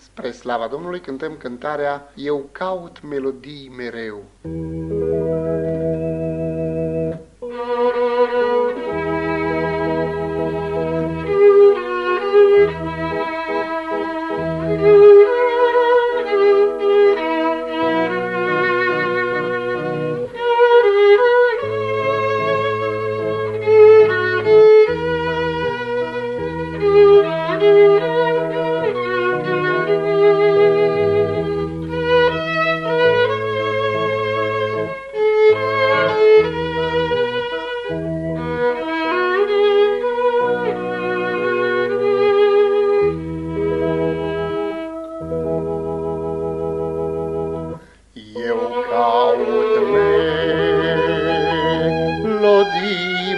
Spre slava Domnului cântăm cântarea Eu caut melodii mereu.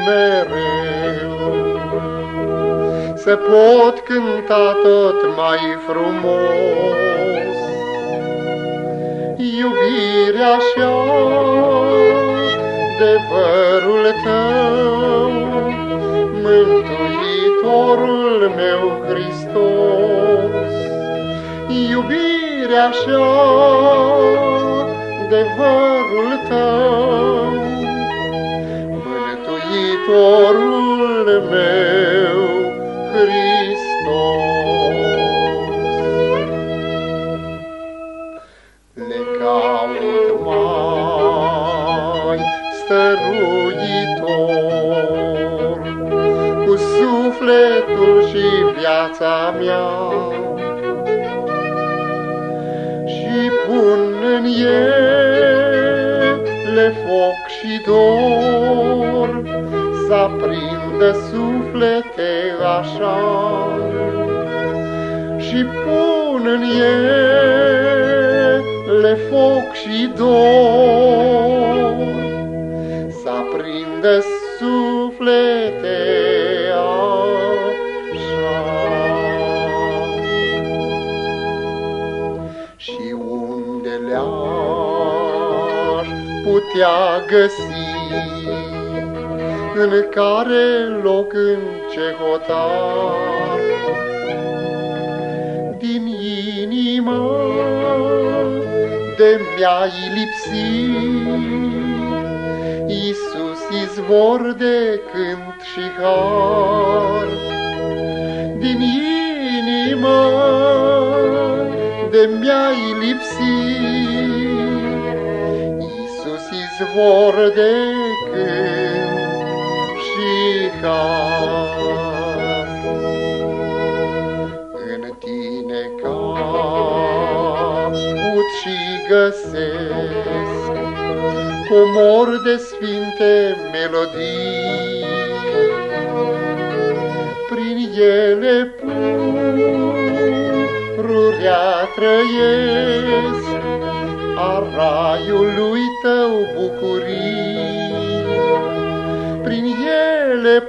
Mereu. Se pot cânta tot mai frumos. Iubirea și adevărul tău Mântuitorul meu Hristos. Iubirea și adevărul tău, Mântuitorul meu, Hristos. Le caut mai stăruitor, Cu sufletul și viața mea, și pun în ele foc și dor, să aprindă suflete așa. Și pun în ele foc și dor, să aprindă suflete și unde le-aș putea găsi, în care loc în ce hotar, din inima de mi-ai lipsit, Iisus izvor de cânt și har, din inima de mi-ai lipsit, Iisus izvor de cânt și har. În tine caut și găsesc comor de sfinte melodii, prin ele pururea trăiesc, a raiului tău bucurii. Prin ele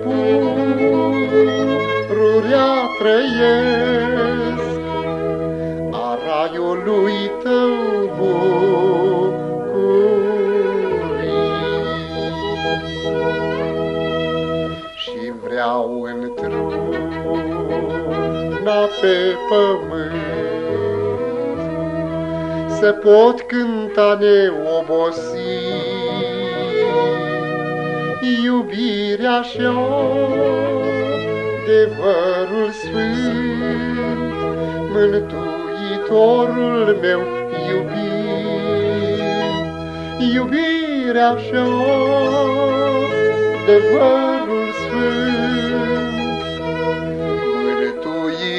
pururea trăiesc, a raiului tău bucurii. Și vreau într-una pe pământ să pot cânta neobosit iubirea și adevărul sfânt, Mântuitorul meu iubit, iubirea și adevărul sfânt,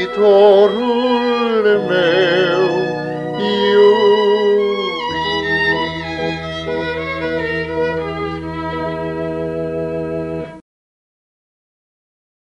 Mântuitorul meu